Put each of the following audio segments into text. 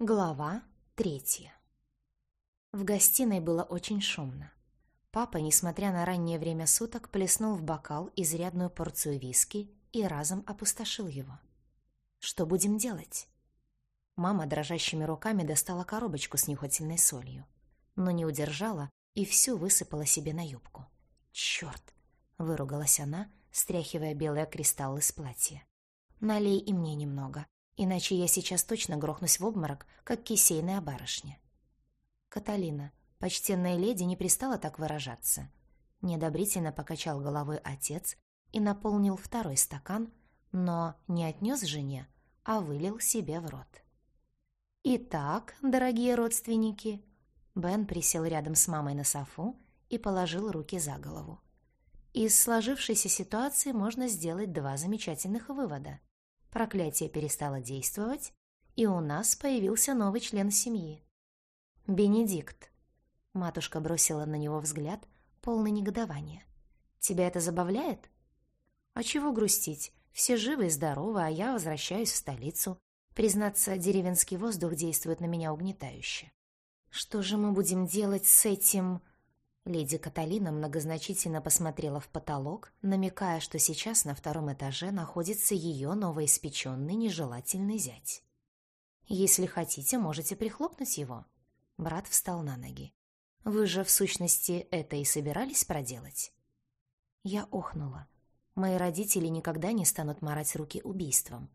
Глава третья. В гостиной было очень шумно. Папа, несмотря на раннее время суток, плеснул в бокал изрядную порцию виски и разом опустошил его. «Что будем делать?» Мама дрожащими руками достала коробочку с нюхательной солью, но не удержала и всю высыпала себе на юбку. «Чёрт!» — выругалась она, стряхивая белые кристаллы с платья. «Налей и мне немного», иначе я сейчас точно грохнусь в обморок, как кисейная барышня. Каталина, почтенная леди, не пристала так выражаться. Недобрительно покачал головой отец и наполнил второй стакан, но не отнес жене, а вылил себе в рот. «Итак, дорогие родственники...» Бен присел рядом с мамой на софу и положил руки за голову. Из сложившейся ситуации можно сделать два замечательных вывода. Проклятие перестало действовать, и у нас появился новый член семьи. «Бенедикт». Матушка бросила на него взгляд, полный негодования. «Тебя это забавляет?» «А чего грустить? Все живы и здоровы, а я возвращаюсь в столицу. Признаться, деревенский воздух действует на меня угнетающе. Что же мы будем делать с этим...» Леди Каталина многозначительно посмотрела в потолок, намекая, что сейчас на втором этаже находится ее новоиспеченный нежелательный зять. «Если хотите, можете прихлопнуть его». Брат встал на ноги. «Вы же, в сущности, это и собирались проделать?» Я охнула. Мои родители никогда не станут марать руки убийством.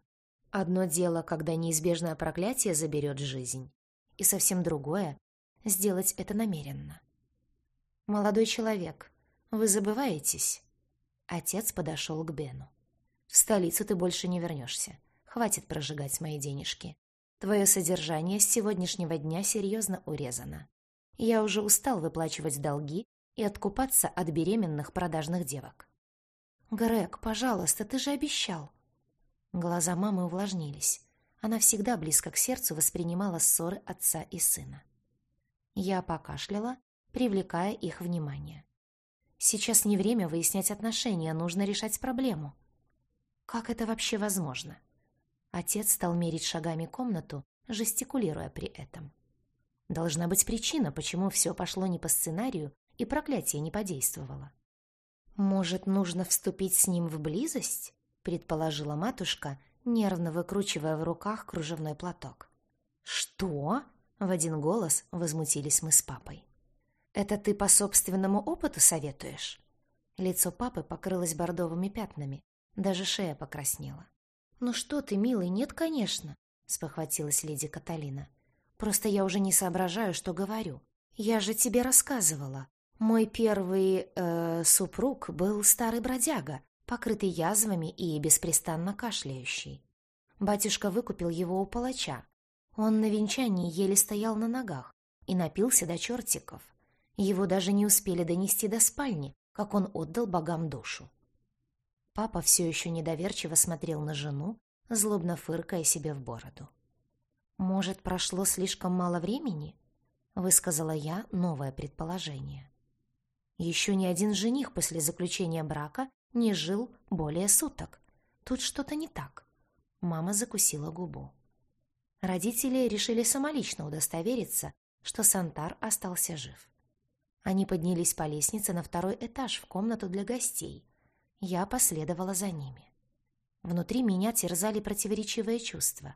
Одно дело, когда неизбежное проклятие заберет жизнь, и совсем другое — сделать это намеренно. «Молодой человек, вы забываетесь?» Отец подошел к Бену. «В столицу ты больше не вернешься. Хватит прожигать мои денежки. Твое содержание с сегодняшнего дня серьезно урезано. Я уже устал выплачивать долги и откупаться от беременных продажных девок». «Грег, пожалуйста, ты же обещал». Глаза мамы увлажнились. Она всегда близко к сердцу воспринимала ссоры отца и сына. Я покашляла привлекая их внимание. Сейчас не время выяснять отношения, нужно решать проблему. Как это вообще возможно? Отец стал мерить шагами комнату, жестикулируя при этом. Должна быть причина, почему все пошло не по сценарию и проклятие не подействовало. «Может, нужно вступить с ним в близость?» — предположила матушка, нервно выкручивая в руках кружевной платок. «Что?» — в один голос возмутились мы с папой. «Это ты по собственному опыту советуешь?» Лицо папы покрылось бордовыми пятнами, даже шея покраснела. «Ну что ты, милый, нет, конечно», — спохватилась леди Каталина. «Просто я уже не соображаю, что говорю. Я же тебе рассказывала. Мой первый э, супруг был старый бродяга, покрытый язвами и беспрестанно кашляющий. Батюшка выкупил его у палача. Он на венчании еле стоял на ногах и напился до чертиков. Его даже не успели донести до спальни, как он отдал богам душу. Папа все еще недоверчиво смотрел на жену, злобно фыркая себе в бороду. «Может, прошло слишком мало времени?» — высказала я новое предположение. Еще ни один жених после заключения брака не жил более суток. Тут что-то не так. Мама закусила губу. Родители решили самолично удостовериться, что Сантар остался жив. Они поднялись по лестнице на второй этаж в комнату для гостей. Я последовала за ними. Внутри меня терзали противоречивые чувства.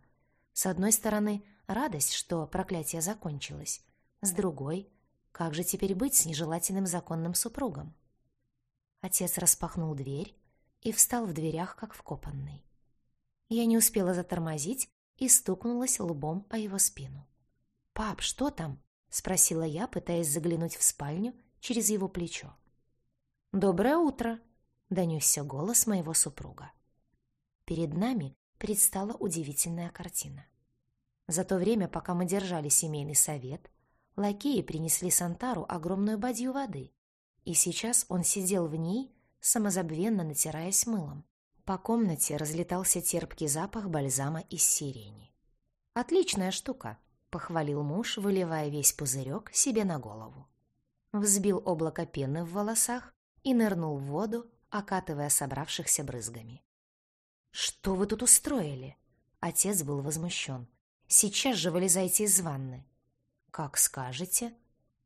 С одной стороны, радость, что проклятие закончилось. С другой, как же теперь быть с нежелательным законным супругом? Отец распахнул дверь и встал в дверях, как вкопанный. Я не успела затормозить и стукнулась лбом о его спину. «Пап, что там?» — спросила я, пытаясь заглянуть в спальню через его плечо. «Доброе утро!» — донесся голос моего супруга. Перед нами предстала удивительная картина. За то время, пока мы держали семейный совет, лакеи принесли Сантару огромную бадью воды, и сейчас он сидел в ней, самозабвенно натираясь мылом. По комнате разлетался терпкий запах бальзама из сирени. «Отличная штука!» — похвалил муж, выливая весь пузырек себе на голову. Взбил облако пены в волосах и нырнул в воду, окатывая собравшихся брызгами. «Что вы тут устроили?» Отец был возмущен. Сейчас же вылезайте из ванны». «Как скажете».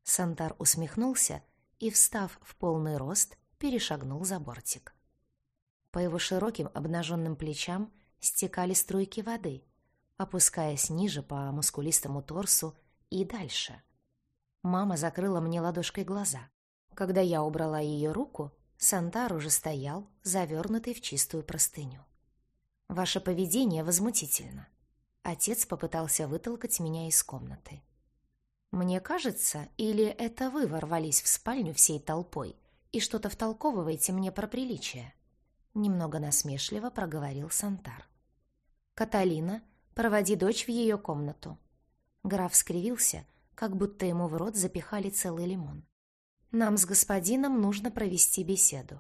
Сантар усмехнулся и, встав в полный рост, перешагнул за бортик. По его широким обнаженным плечам стекали струйки воды, опускаясь ниже по мускулистому торсу и дальше. Мама закрыла мне ладошкой глаза. Когда я убрала ее руку, Сантар уже стоял, завернутый в чистую простыню. «Ваше поведение возмутительно». Отец попытался вытолкать меня из комнаты. «Мне кажется, или это вы ворвались в спальню всей толпой и что-то втолковываете мне про приличие?» Немного насмешливо проговорил Сантар. «Каталина, проводи дочь в ее комнату». Граф скривился, как будто ему в рот запихали целый лимон. «Нам с господином нужно провести беседу».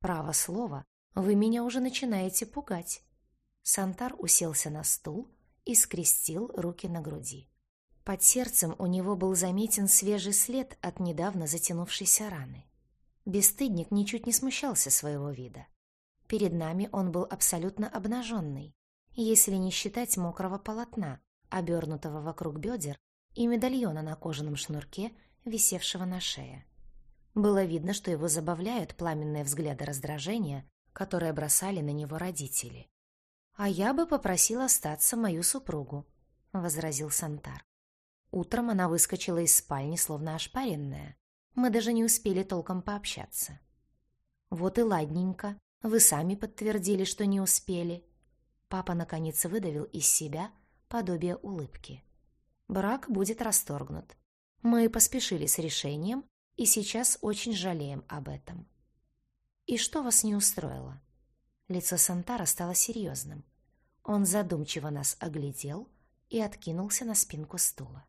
«Право слово, вы меня уже начинаете пугать». Сантар уселся на стул и скрестил руки на груди. Под сердцем у него был заметен свежий след от недавно затянувшейся раны. Бесстыдник ничуть не смущался своего вида. Перед нами он был абсолютно обнаженный, если не считать мокрого полотна, обернутого вокруг бедер, и медальона на кожаном шнурке, висевшего на шее. Было видно, что его забавляют пламенные взгляды раздражения, которые бросали на него родители. «А я бы попросил остаться мою супругу», — возразил Сантар. Утром она выскочила из спальни, словно ошпаренная. Мы даже не успели толком пообщаться. Вот и ладненько. Вы сами подтвердили, что не успели. Папа наконец выдавил из себя подобие улыбки. Брак будет расторгнут. Мы поспешили с решением и сейчас очень жалеем об этом. И что вас не устроило? Лицо Сантара стало серьезным. Он задумчиво нас оглядел и откинулся на спинку стула.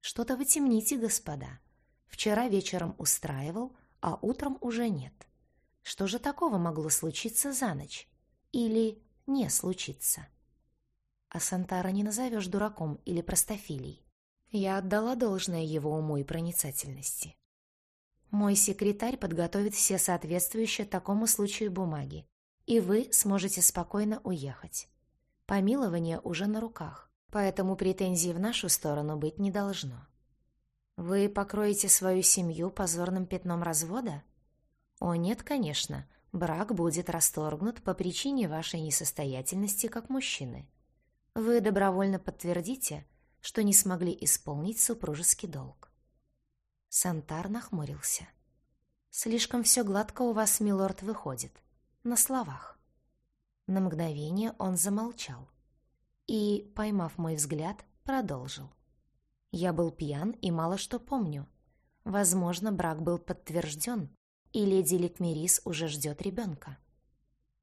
«Что-то вы темните, господа. Вчера вечером устраивал, а утром уже нет. Что же такого могло случиться за ночь? Или не случиться? А Сантара не назовешь дураком или простофилей. Я отдала должное его уму и проницательности. Мой секретарь подготовит все соответствующие такому случаю бумаги, и вы сможете спокойно уехать. Помилование уже на руках, поэтому претензий в нашу сторону быть не должно. Вы покроете свою семью позорным пятном развода? О нет, конечно, брак будет расторгнут по причине вашей несостоятельности как мужчины. Вы добровольно подтвердите, что не смогли исполнить супружеский долг. Сантар нахмурился. Слишком все гладко у вас, милорд, выходит. На словах. На мгновение он замолчал и, поймав мой взгляд, продолжил. Я был пьян и мало что помню. Возможно, брак был подтвержден, и леди Ликмерис уже ждет ребенка.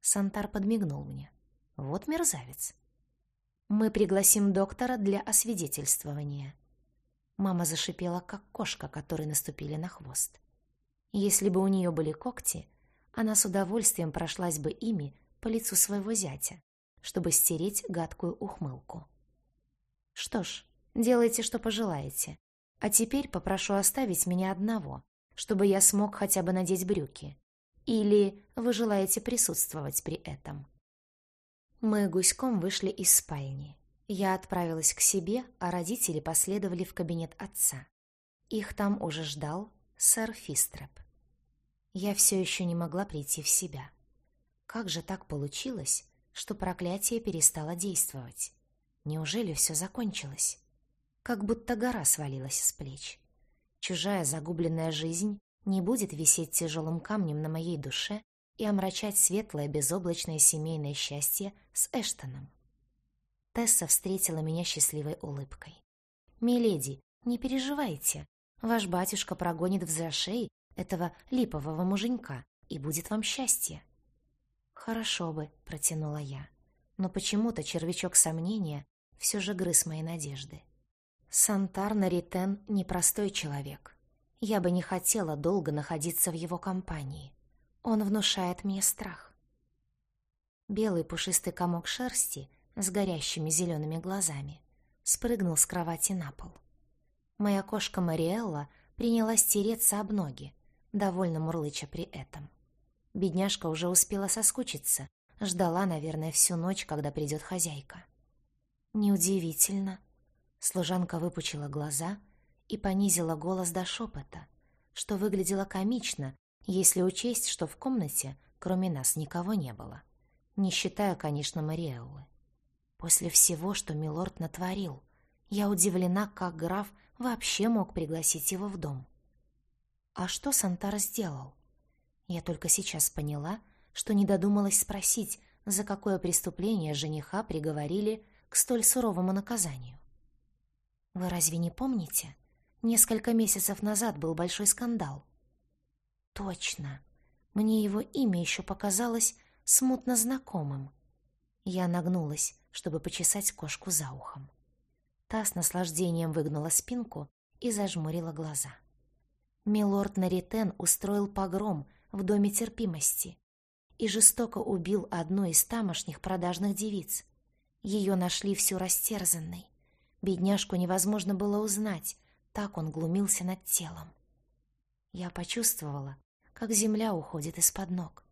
Сантар подмигнул мне. Вот мерзавец. Мы пригласим доктора для освидетельствования. Мама зашипела, как кошка, которой наступили на хвост. Если бы у нее были когти, она с удовольствием прошлась бы ими по лицу своего зятя, чтобы стереть гадкую ухмылку. Что ж, Делайте, что пожелаете. А теперь попрошу оставить меня одного, чтобы я смог хотя бы надеть брюки. Или вы желаете присутствовать при этом?» Мы гуськом вышли из спальни. Я отправилась к себе, а родители последовали в кабинет отца. Их там уже ждал сэр Фистреп. Я все еще не могла прийти в себя. Как же так получилось, что проклятие перестало действовать? Неужели все закончилось? как будто гора свалилась с плеч. Чужая загубленная жизнь не будет висеть тяжелым камнем на моей душе и омрачать светлое безоблачное семейное счастье с Эштоном. Тесса встретила меня счастливой улыбкой. «Миледи, не переживайте. Ваш батюшка прогонит в зашей этого липового муженька, и будет вам счастье». «Хорошо бы», — протянула я. Но почему-то червячок сомнения все же грыз мои надежды. Сантар Наритен — непростой человек. Я бы не хотела долго находиться в его компании. Он внушает мне страх. Белый пушистый комок шерсти с горящими зелеными глазами спрыгнул с кровати на пол. Моя кошка Мариэлла принялась тереться об ноги, довольно мурлыча при этом. Бедняжка уже успела соскучиться, ждала, наверное, всю ночь, когда придет хозяйка. Неудивительно. Служанка выпучила глаза и понизила голос до шепота, что выглядело комично, если учесть, что в комнате кроме нас никого не было. Не считая, конечно, Мариэллы. После всего, что милорд натворил, я удивлена, как граф вообще мог пригласить его в дом. А что Сантар сделал? Я только сейчас поняла, что не додумалась спросить, за какое преступление жениха приговорили к столь суровому наказанию. Вы разве не помните? Несколько месяцев назад был большой скандал. Точно. Мне его имя еще показалось смутно знакомым. Я нагнулась, чтобы почесать кошку за ухом. Та с наслаждением выгнула спинку и зажмурила глаза. Милорд Наритен устроил погром в Доме терпимости и жестоко убил одну из тамошних продажных девиц. Ее нашли всю растерзанной. Бедняжку невозможно было узнать, так он глумился над телом. Я почувствовала, как земля уходит из-под ног.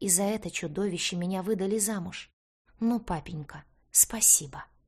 И за это чудовище меня выдали замуж. Ну, папенька, спасибо.